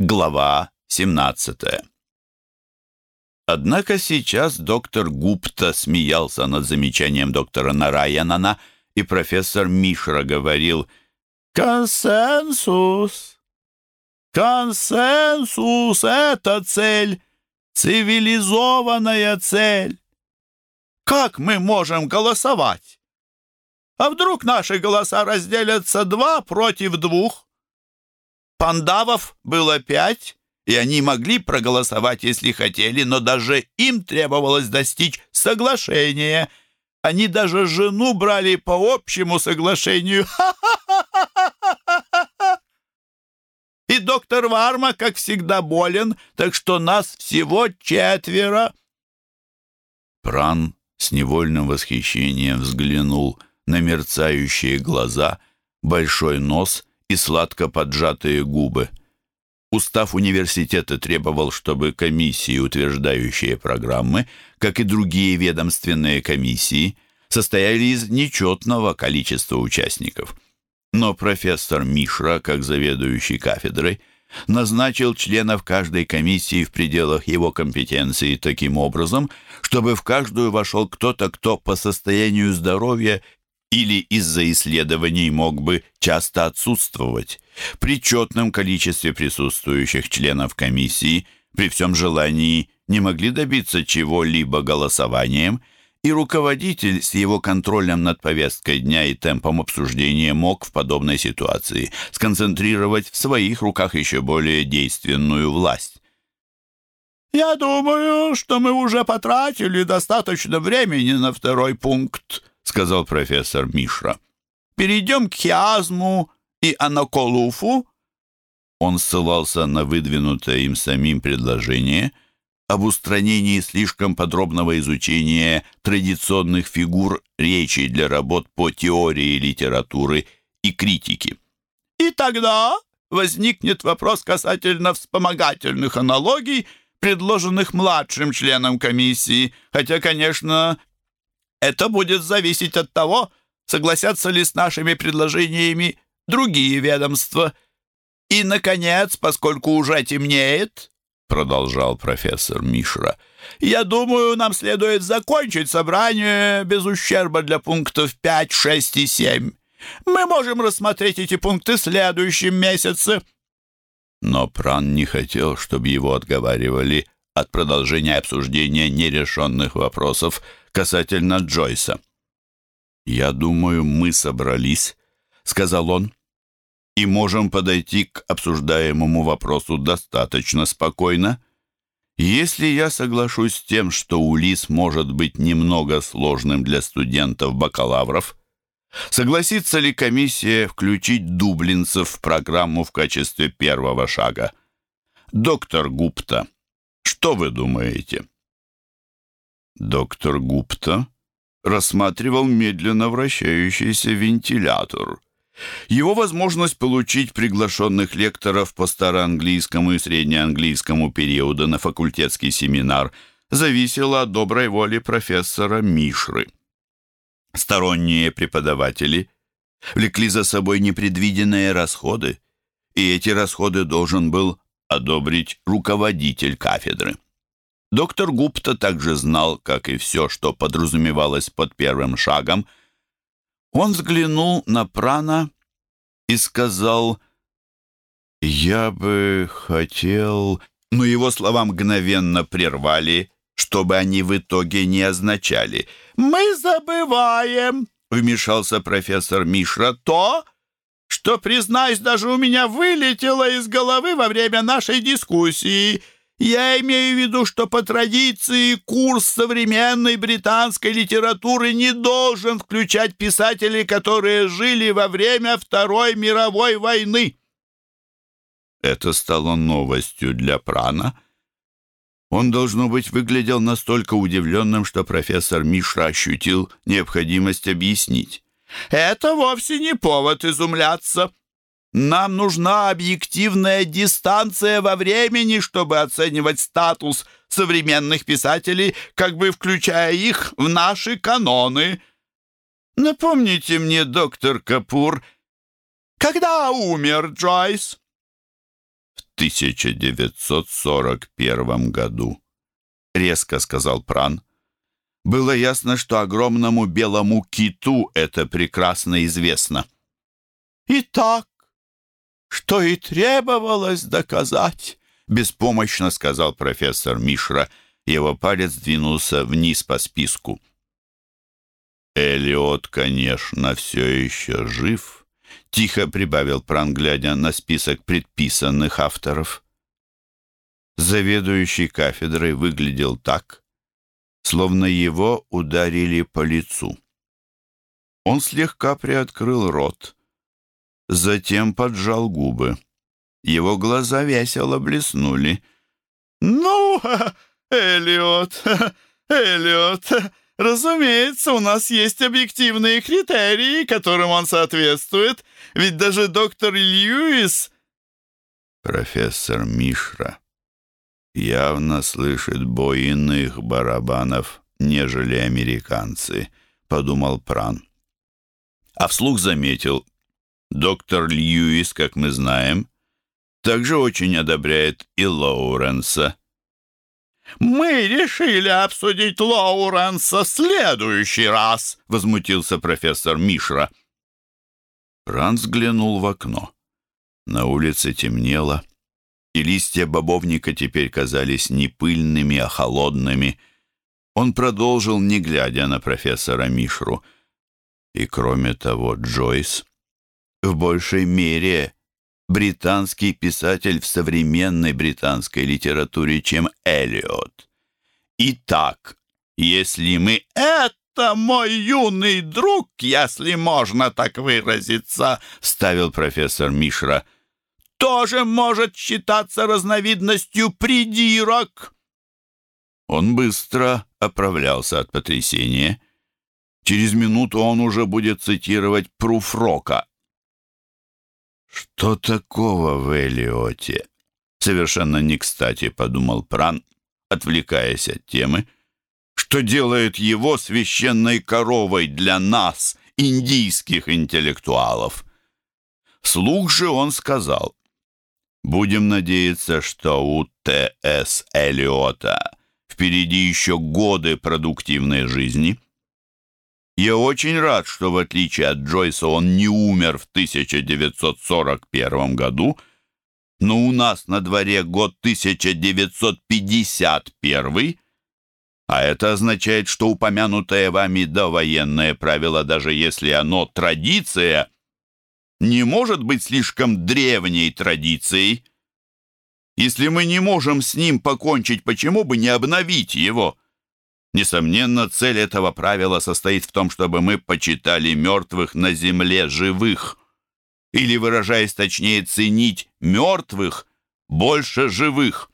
Глава 17 Однако сейчас доктор Гупта смеялся над замечанием доктора Нараянана, и профессор Мишра говорил «Консенсус! Консенсус — это цель, цивилизованная цель! Как мы можем голосовать? А вдруг наши голоса разделятся два против двух?» Пандавов было пять, и они могли проголосовать, если хотели, но даже им требовалось достичь соглашения. Они даже жену брали по общему соглашению. И доктор Варма, как всегда, болен, так что нас всего четверо. Пран с невольным восхищением взглянул на мерцающие глаза, большой нос и сладко поджатые губы. Устав университета требовал, чтобы комиссии, утверждающие программы, как и другие ведомственные комиссии, состояли из нечетного количества участников. Но профессор Мишра, как заведующий кафедрой, назначил членов каждой комиссии в пределах его компетенции таким образом, чтобы в каждую вошел кто-то, кто по состоянию здоровья или из-за исследований мог бы часто отсутствовать. При четном количестве присутствующих членов комиссии при всем желании не могли добиться чего-либо голосованием, и руководитель с его контролем над повесткой дня и темпом обсуждения мог в подобной ситуации сконцентрировать в своих руках еще более действенную власть. «Я думаю, что мы уже потратили достаточно времени на второй пункт», сказал профессор Мишра. «Перейдем к хиазму и анаколуфу». Он ссылался на выдвинутое им самим предложение об устранении слишком подробного изучения традиционных фигур речи для работ по теории литературы и критики. «И тогда возникнет вопрос касательно вспомогательных аналогий, предложенных младшим членам комиссии, хотя, конечно, это будет зависеть от того, согласятся ли с нашими предложениями другие ведомства. И, наконец, поскольку уже темнеет, продолжал профессор Мишра, я думаю, нам следует закончить собрание без ущерба для пунктов 5, 6 и 7. Мы можем рассмотреть эти пункты в следующем месяце. Но Пран не хотел, чтобы его отговаривали от продолжения обсуждения нерешенных вопросов касательно Джойса. «Я думаю, мы собрались», — сказал он, «и можем подойти к обсуждаемому вопросу достаточно спокойно. Если я соглашусь с тем, что Улис может быть немного сложным для студентов-бакалавров, согласится ли комиссия включить дублинцев в программу в качестве первого шага? Доктор Гупта, что вы думаете?» Доктор Гупта рассматривал медленно вращающийся вентилятор. Его возможность получить приглашенных лекторов по староанглийскому и среднеанглийскому периоду на факультетский семинар зависела от доброй воли профессора Мишры. Сторонние преподаватели влекли за собой непредвиденные расходы, и эти расходы должен был одобрить руководитель кафедры. Доктор Гупта также знал, как и все, что подразумевалось под первым шагом. Он взглянул на Прана и сказал, «Я бы хотел...» Но его слова мгновенно прервали, чтобы они в итоге не означали. «Мы забываем», — вмешался профессор Мишра, «то, что, признаюсь, даже у меня вылетело из головы во время нашей дискуссии». Я имею в виду, что по традиции курс современной британской литературы не должен включать писателей, которые жили во время Второй мировой войны. Это стало новостью для Прана. Он, должно быть, выглядел настолько удивленным, что профессор Мишра ощутил необходимость объяснить. «Это вовсе не повод изумляться», нам нужна объективная дистанция во времени, чтобы оценивать статус современных писателей, как бы включая их в наши каноны. Напомните мне, доктор Капур, когда умер Джойс? 1941 году», — резко сказал Пран. Было ясно, что огромному белому киту это прекрасно известно. «Итак, что и требовалось доказать», — беспомощно сказал профессор Мишра. Его палец двинулся вниз по списку. «Элиот, конечно, все еще жив», — тихо прибавил Пран, глядя на список предписанных авторов. Заведующий кафедрой выглядел так, словно его ударили по лицу. Он слегка приоткрыл рот, затем поджал губы. Его глаза весело блеснули. «Ну, Эллиот, Эллиот, разумеется, у нас есть объективные критерии, которым он соответствует, ведь даже доктор Льюис...» «Профессор Мишра явно слышит бой иных барабанов, нежели американцы», — подумал Пран. А вслух заметил, доктор Льюис, как мы знаем, также очень одобряет и Лоуренса. «Мы решили обсудить Лоуренса в следующий раз», — возмутился профессор Мишра. Пран взглянул в окно. На улице темнело, и листья бобовника теперь казались не пыльными, а холодными. Он продолжил, не глядя на профессора Мишру. И кроме того, Джойс в большей мере британский писатель в современной британской литературе, чем Эллиот. Итак, если мы это мой юный друг, если можно так выразиться, ставил профессор Мишра, тоже может считаться разновидностью придирок. Он быстро оправлялся от потрясения. Через минуту он уже будет цитировать Пруфрока. «Что такого в Элиоте?» Совершенно не кстати, подумал Пран, отвлекаясь от темы, что делает его священной коровой для нас, индийских интеллектуалов. Слух же он сказал, «Будем надеяться, что у Т.С. Элиота впереди еще годы продуктивной жизни». Я очень рад, что в отличие от Джойса он не умер в 1941 году, но у нас на дворе год 1951, а это означает, что упомянутое вами довоенное правило, даже если оно традиция, не может быть слишком древней традицией. Если мы не можем с ним покончить, почему бы не обновить его?» Несомненно, цель этого правила состоит в том, чтобы мы почитали мертвых на земле живых. Или, выражаясь точнее, ценить мертвых больше живых.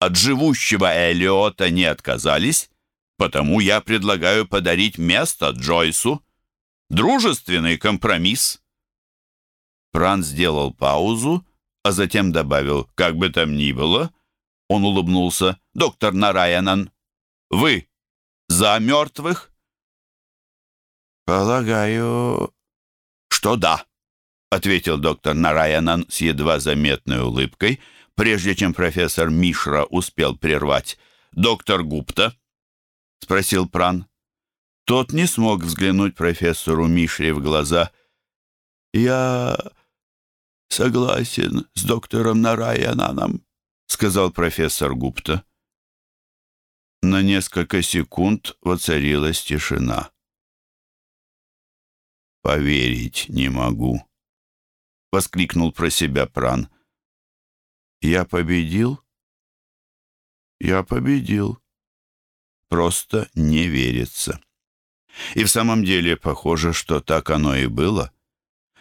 От живущего Элиота не отказались, потому я предлагаю подарить место Джойсу. Дружественный компромисс. Пран сделал паузу, а затем добавил, как бы там ни было, он улыбнулся, доктор Нараянан, вы за мертвых?» «Полагаю, что да», — ответил доктор Нараянан с едва заметной улыбкой, прежде чем профессор Мишра успел прервать. «Доктор Гупта?» — спросил Пран. Тот не смог взглянуть профессору Мишре в глаза. «Я согласен с доктором Нараянаном», — сказал профессор Гупта. На несколько секунд воцарилась тишина. «Поверить не могу», — воскликнул про себя Пран. «Я победил? Я победил. Просто не верится». И в самом деле похоже, что так оно и было.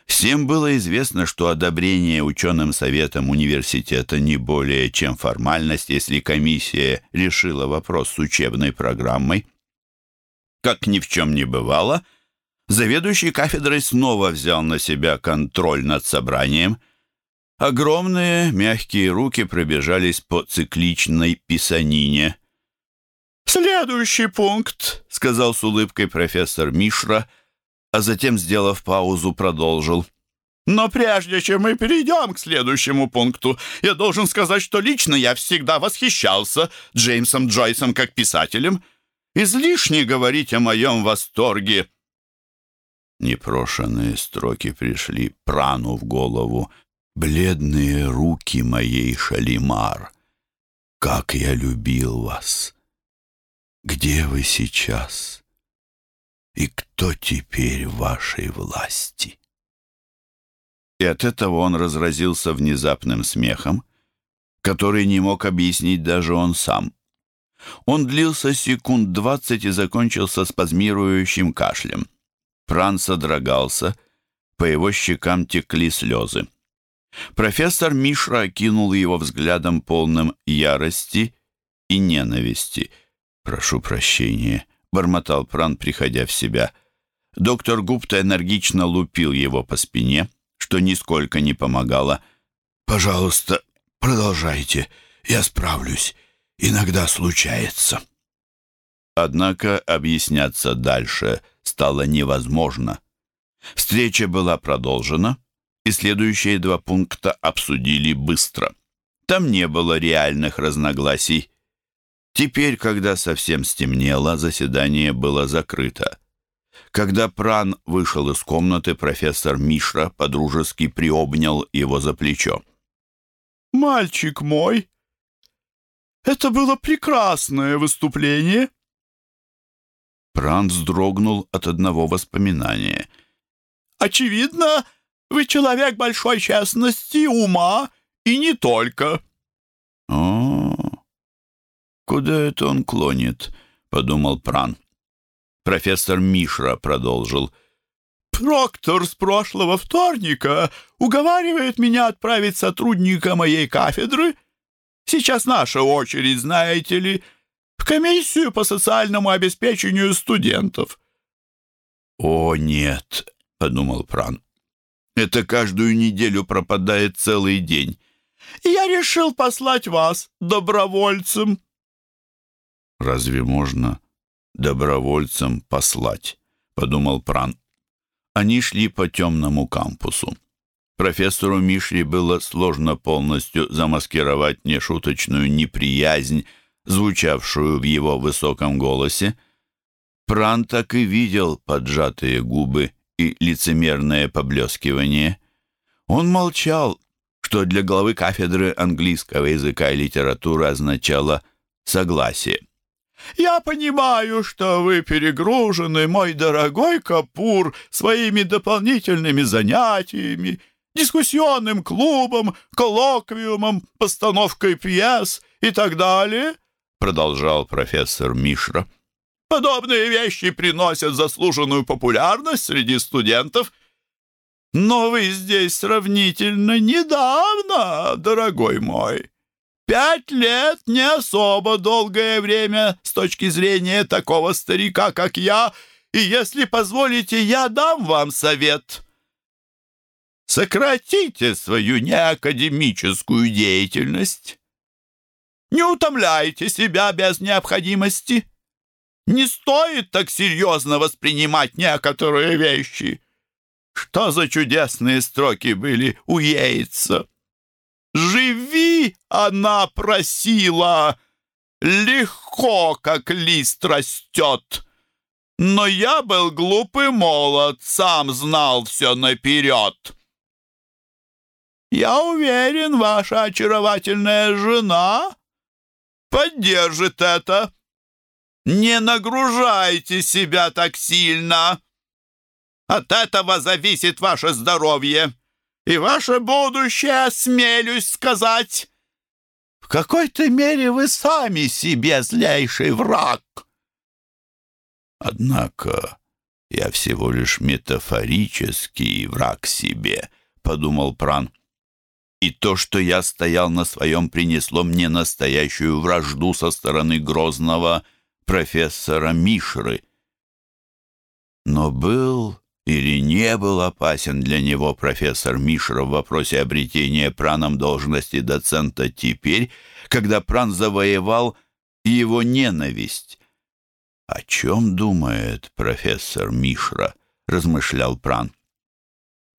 Всем было известно, что одобрение ученым советом университета не более чем формальность, если комиссия решила вопрос с учебной программой. Как ни в чем не бывало, заведующий кафедрой снова взял на себя контроль над собранием. Огромные мягкие руки пробежались по цикличной писанине. «Следующий пункт», — сказал с улыбкой профессор Мишра, — а затем, сделав паузу, продолжил. Но прежде чем мы перейдем к следующему пункту, я должен сказать, что лично я всегда восхищался Джеймсом Джойсом как писателем. Излишне говорить о моем восторге. Непрошенные строки пришли прану в голову. «Бледные руки моей Шалимар, как я любил вас! Где вы сейчас? И кто теперь в вашей власти?» И от этого он разразился внезапным смехом, который не мог объяснить даже он сам. Он длился секунд двадцать и закончился спазмирующим кашлем. Пран содрогался, по его щекам текли слезы. Профессор Мишра окинул его взглядом полным ярости и ненависти. «Прошу прощения», — бормотал Пран, приходя в себя. Доктор Гупта энергично лупил его по спине — что нисколько не помогало. «Пожалуйста, продолжайте. Я справлюсь. Иногда случается». Однако объясняться дальше стало невозможно. Встреча была продолжена, и следующие два пункта обсудили быстро. Там не было реальных разногласий. Теперь, когда совсем стемнело, заседание было закрыто. Когда Пран вышел из комнаты, профессор Мишра подружески приобнял его за плечо. «Мальчик мой, это было прекрасное выступление!» Пран вздрогнул от одного воспоминания. «Очевидно, вы человек большой честности, ума и не только». «О, куда это он клонит?» — подумал Пран. Профессор Мишра продолжил. «Проктор с прошлого вторника уговаривает меня отправить сотрудника моей кафедры. Сейчас наша очередь, знаете ли, в комиссию по социальному обеспечению студентов». «О, нет», — подумал Пран. «Это каждую неделю пропадает целый день». «Я решил послать вас добровольцем». «Разве можно добровольцем послать», — подумал Пран. Они шли по темному кампусу. Профессору Мишли было сложно полностью замаскировать нешуточную неприязнь, звучавшую в его высоком голосе. Пран так и видел поджатые губы и лицемерное поблескивание. Он молчал, что для главы кафедры английского языка и литературы означало «согласие». Я понимаю, что вы перегружены, мой дорогой Капур, своими дополнительными занятиями, дискуссионным клубом, коллоквиумом, постановкой пьес и так далее, продолжал профессор Мишра. Подобные вещи приносят заслуженную популярность среди студентов. Но вы здесь сравнительно недавно, дорогой мой. Пять лет не особо долгое время с точки зрения такого старика, как я, и если позволите, я дам вам совет. Сократите свою неакадемическую деятельность. Не утомляйте себя без необходимости. Не стоит так серьезно воспринимать некоторые вещи. Что за чудесные строки были у Йейтса? «Живи!» — она просила. «Легко, как лист растет!» Но я был глупый молод, сам знал все наперед. Я уверен, ваша очаровательная жена поддержит это. Не нагружайте себя так сильно. От этого зависит ваше здоровье и ваше будущее, смелюсь сказать. В какой-то мере вы сами себе злейший враг. Однако я всего лишь метафорический враг себе, подумал Пран. И то, что я стоял на своем, принесло мне настоящую вражду со стороны грозного профессора Мишры. Но был или не был опасен для него профессор Мишер в вопросе обретения праном должности доцента теперь, когда пран завоевал его ненависть. «О чем думает профессор Мишра?» — размышлял пран.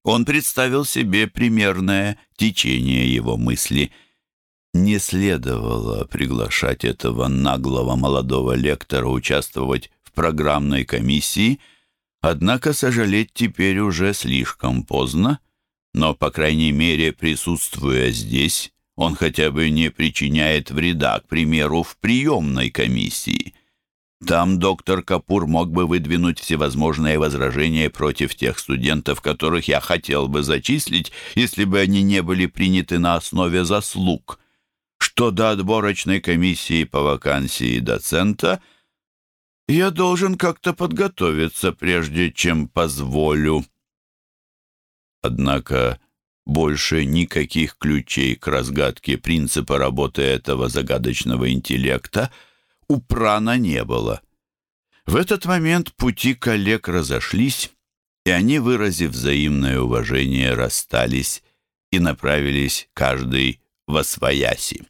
Он представил себе примерное течение его мысли. Не следовало приглашать этого наглого молодого лектора участвовать в программной комиссии, однако сожалеть теперь уже слишком поздно, но, по крайней мере, присутствуя здесь, он хотя бы не причиняет вреда, к примеру, в приемной комиссии. Там доктор Капур мог бы выдвинуть всевозможные возражения против тех студентов, которых я хотел бы зачислить, если бы они не были приняты на основе заслуг. Что до отборочной комиссии по вакансии доцента, я должен как-то подготовиться, прежде чем позволю. Однако больше никаких ключей к разгадке принципа работы этого загадочного интеллекта у Прана не было. В этот момент пути коллег разошлись, и они, выразив взаимное уважение, расстались и направились каждый во свояси.